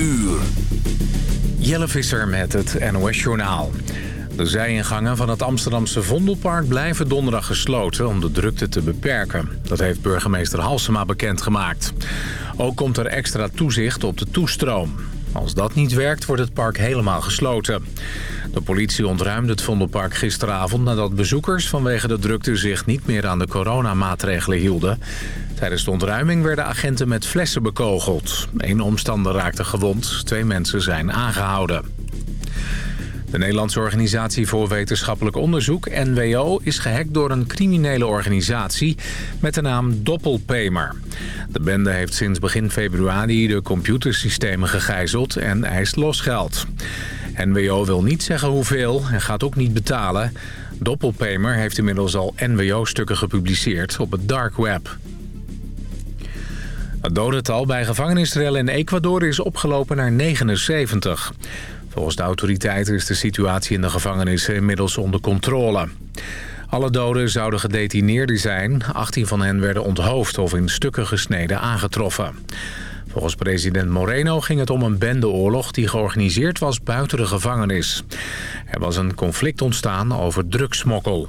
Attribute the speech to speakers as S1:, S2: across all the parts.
S1: uur.
S2: Jelle Visser met het NOS-journaal. De zijingangen van het Amsterdamse Vondelpark blijven donderdag gesloten om de drukte te beperken. Dat heeft burgemeester Halsema bekendgemaakt. Ook komt er extra toezicht op de toestroom. Als dat niet werkt, wordt het park helemaal gesloten. De politie ontruimde het Vondelpark gisteravond nadat bezoekers vanwege de drukte zich niet meer aan de coronamaatregelen hielden. Tijdens de ontruiming werden agenten met flessen bekogeld. Eén omstander raakte gewond, twee mensen zijn aangehouden. De Nederlandse Organisatie voor Wetenschappelijk Onderzoek, NWO... is gehackt door een criminele organisatie met de naam Doppelpamer. De bende heeft sinds begin februari de computersystemen gegijzeld en eist losgeld. NWO wil niet zeggen hoeveel en gaat ook niet betalen. Doppelpamer heeft inmiddels al NWO-stukken gepubliceerd op het dark web. Het dodental bij gevangenisrellen in Ecuador is opgelopen naar 79. Volgens de autoriteiten is de situatie in de gevangenissen inmiddels onder controle. Alle doden zouden gedetineerden zijn. 18 van hen werden onthoofd of in stukken gesneden aangetroffen. Volgens president Moreno ging het om een bendeoorlog die georganiseerd was buiten de gevangenis. Er was een conflict ontstaan over drugsmokkel.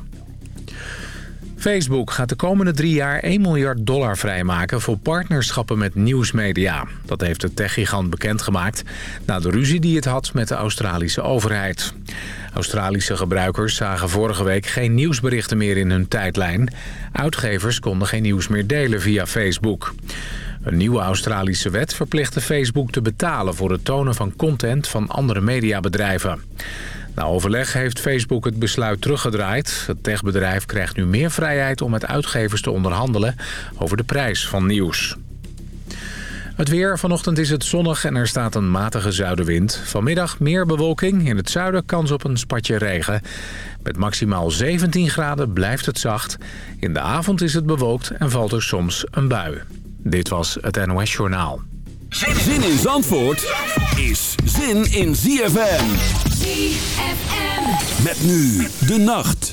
S2: Facebook gaat de komende drie jaar 1 miljard dollar vrijmaken voor partnerschappen met nieuwsmedia. Dat heeft de techgigant bekendgemaakt na de ruzie die het had met de Australische overheid. Australische gebruikers zagen vorige week geen nieuwsberichten meer in hun tijdlijn. Uitgevers konden geen nieuws meer delen via Facebook. Een nieuwe Australische wet verplichtte Facebook te betalen voor het tonen van content van andere mediabedrijven. Na overleg heeft Facebook het besluit teruggedraaid. Het techbedrijf krijgt nu meer vrijheid om met uitgevers te onderhandelen over de prijs van nieuws. Het weer. Vanochtend is het zonnig en er staat een matige zuidenwind. Vanmiddag meer bewolking. In het zuiden kans op een spatje regen. Met maximaal 17 graden blijft het zacht. In de avond is het bewolkt en valt er soms een bui. Dit was het NOS Journaal.
S1: Zin in Zandvoort is zin in ZFM. Met nu de nacht.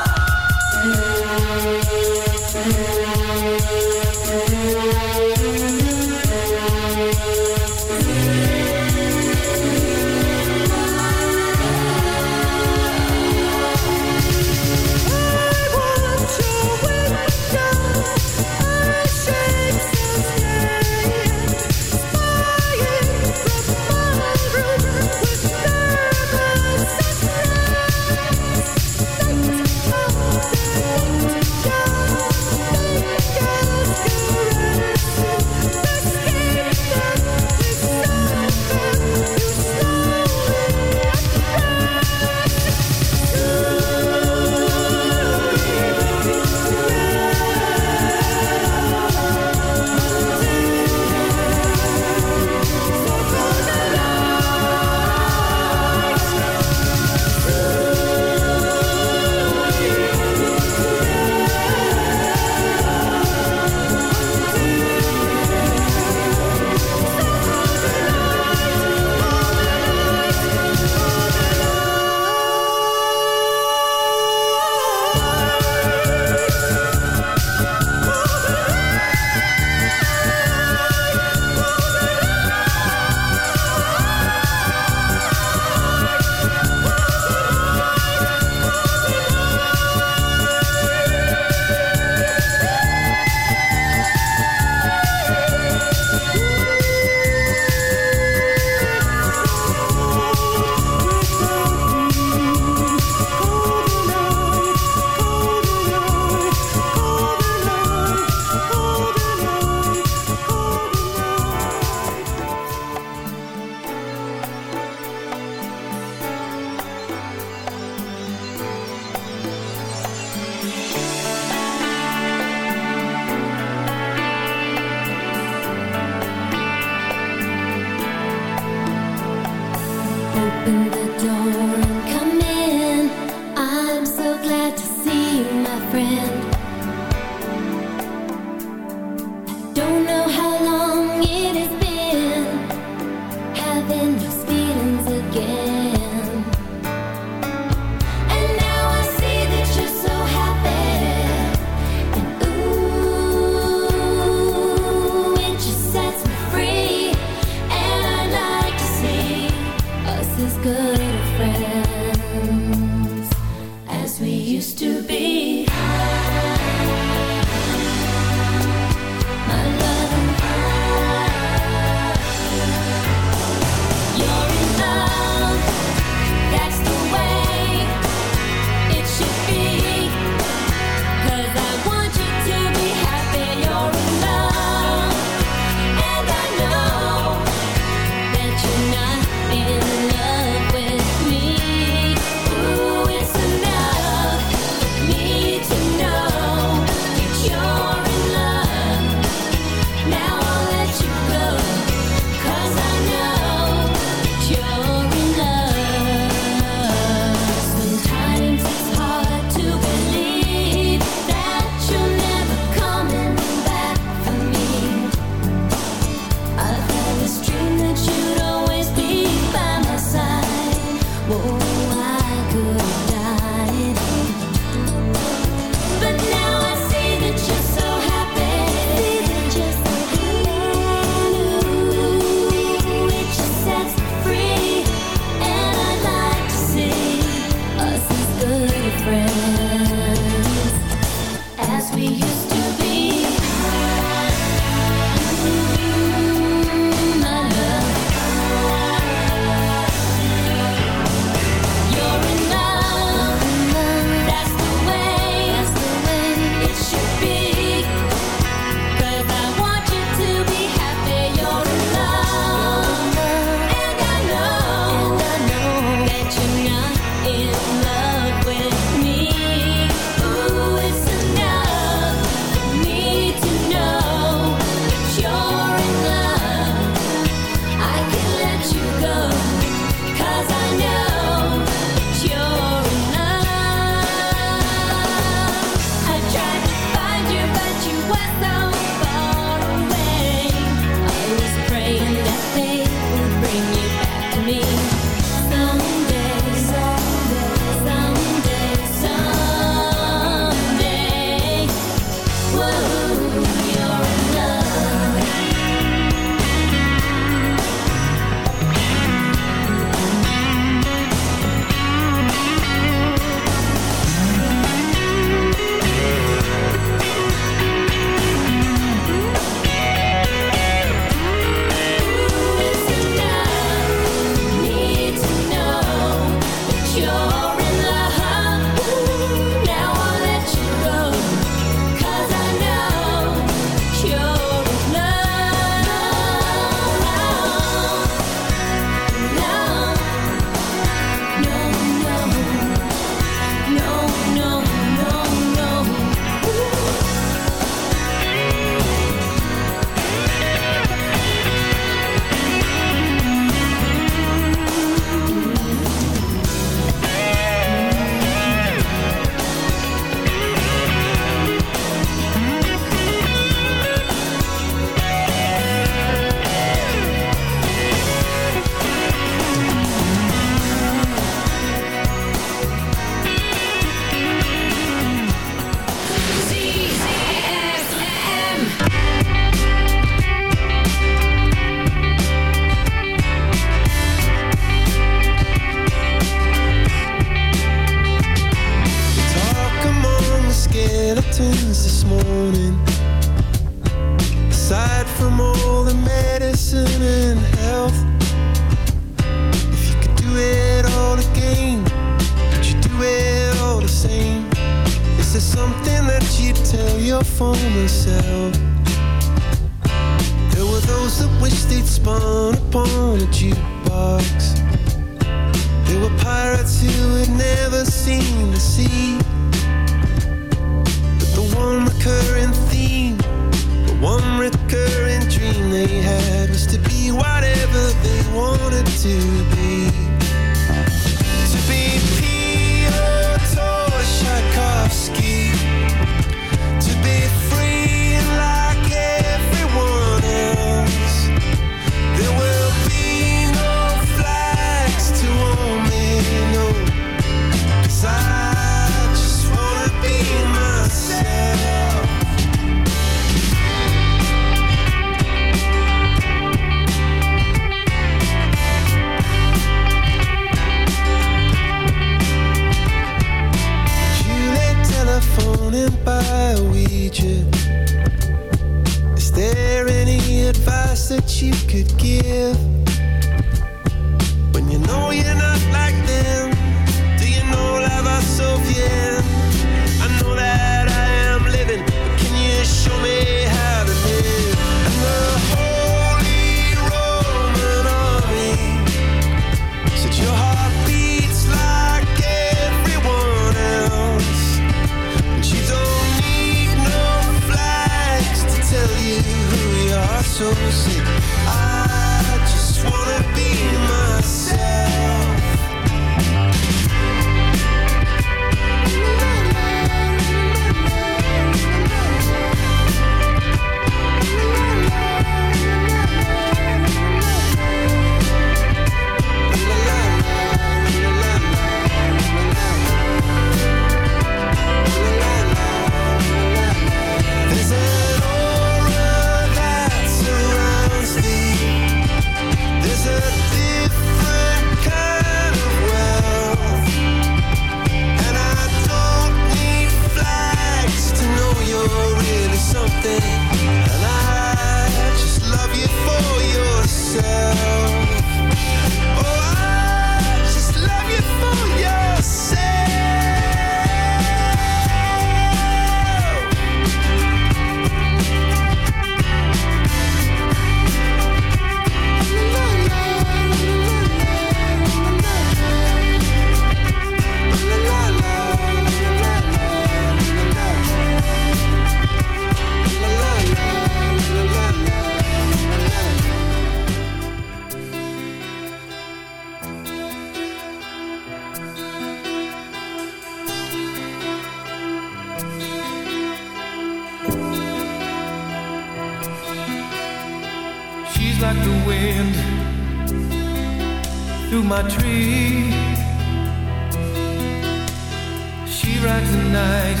S3: Night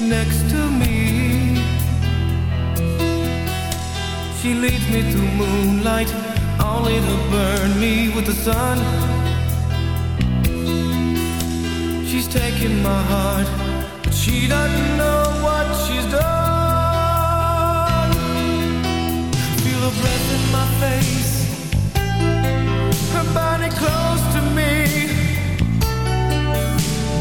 S3: next to me. She leads me through moonlight, only to burn me with the sun. She's taking my heart, but she doesn't know what she's done feel her breath in my face Her body close to me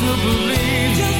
S3: to believe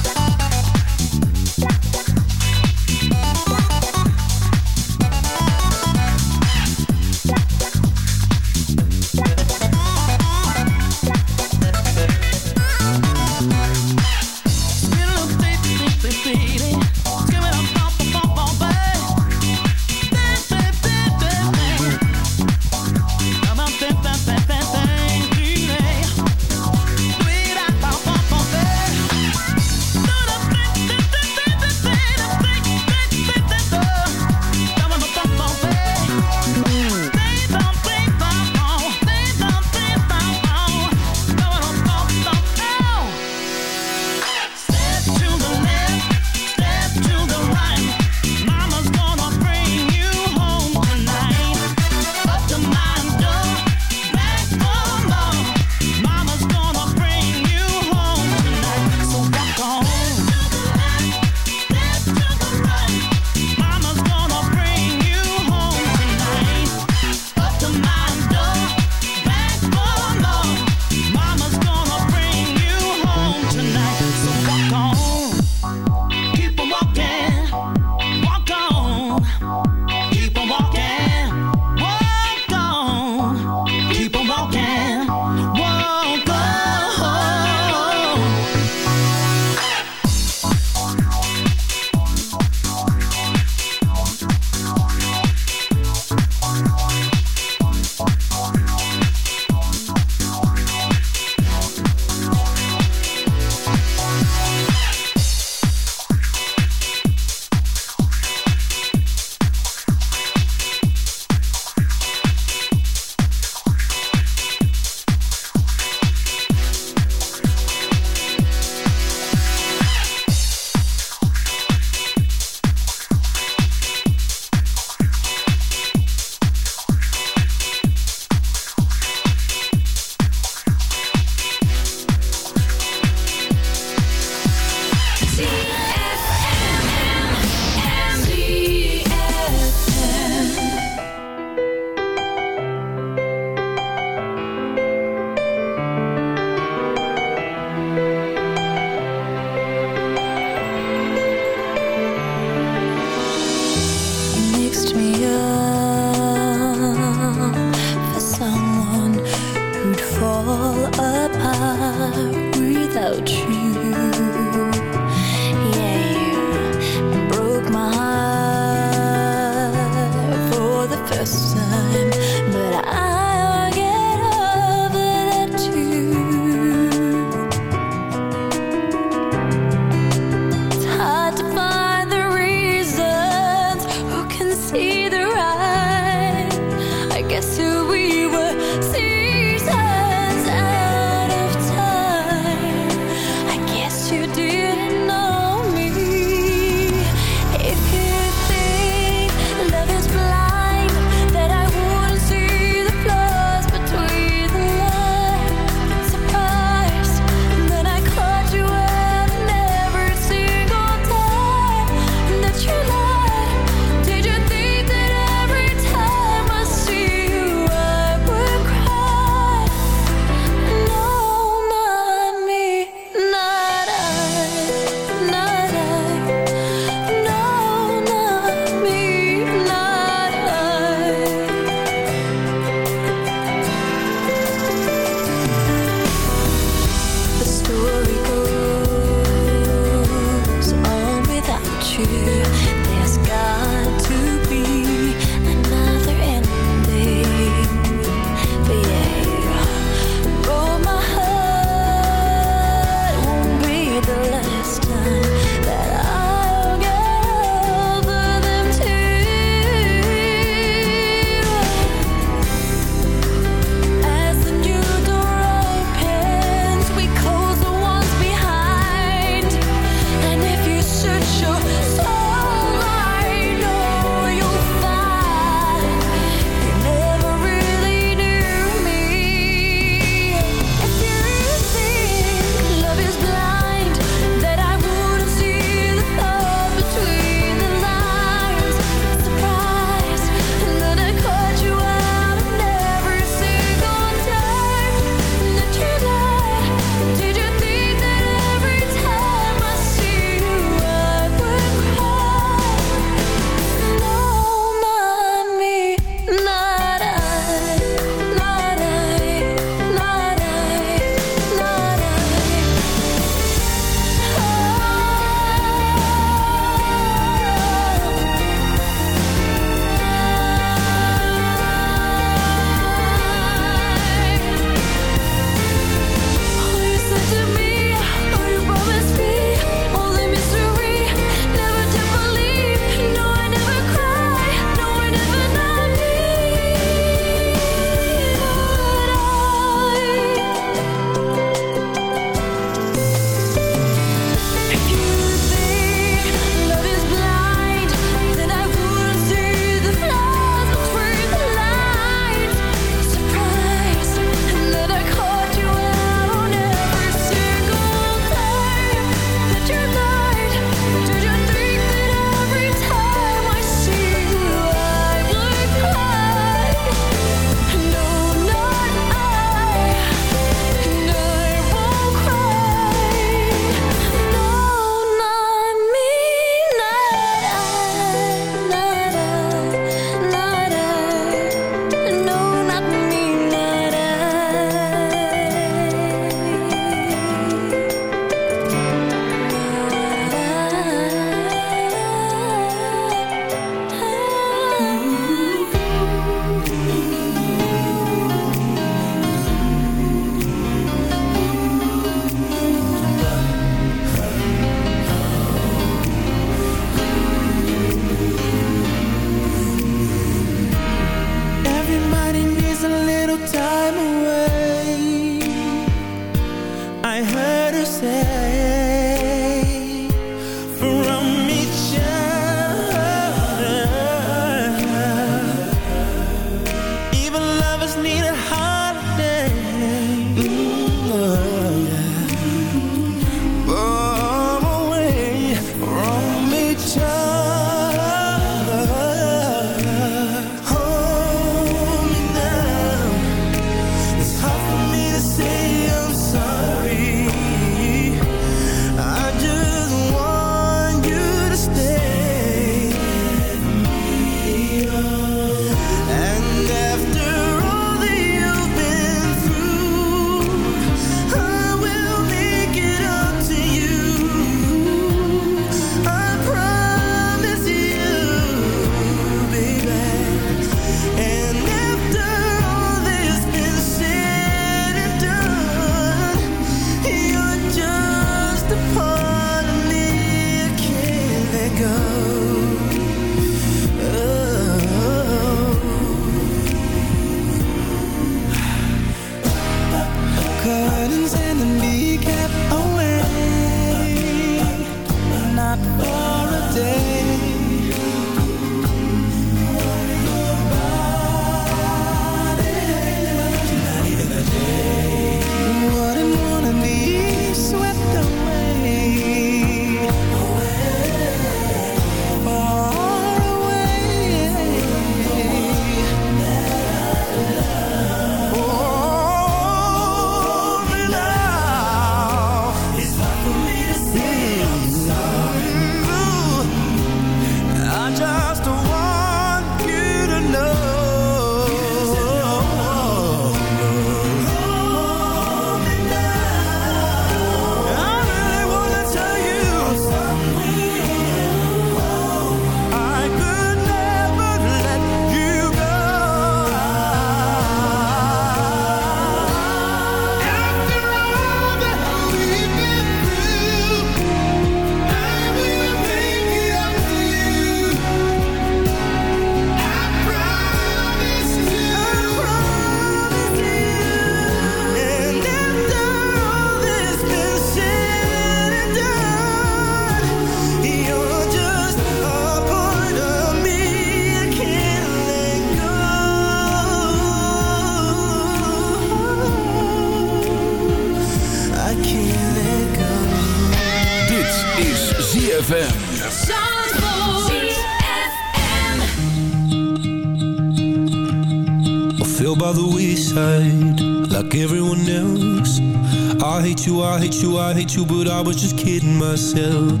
S4: you, I hate you, I
S3: hate you
S5: but I
S6: was just kidding myself.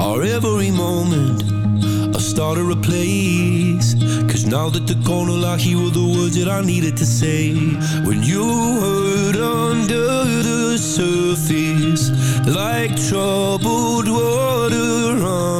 S6: Our every moment, I started a place. Cause now that the corner I hear were the words that I needed to say. When you hurt under the surface, like troubled water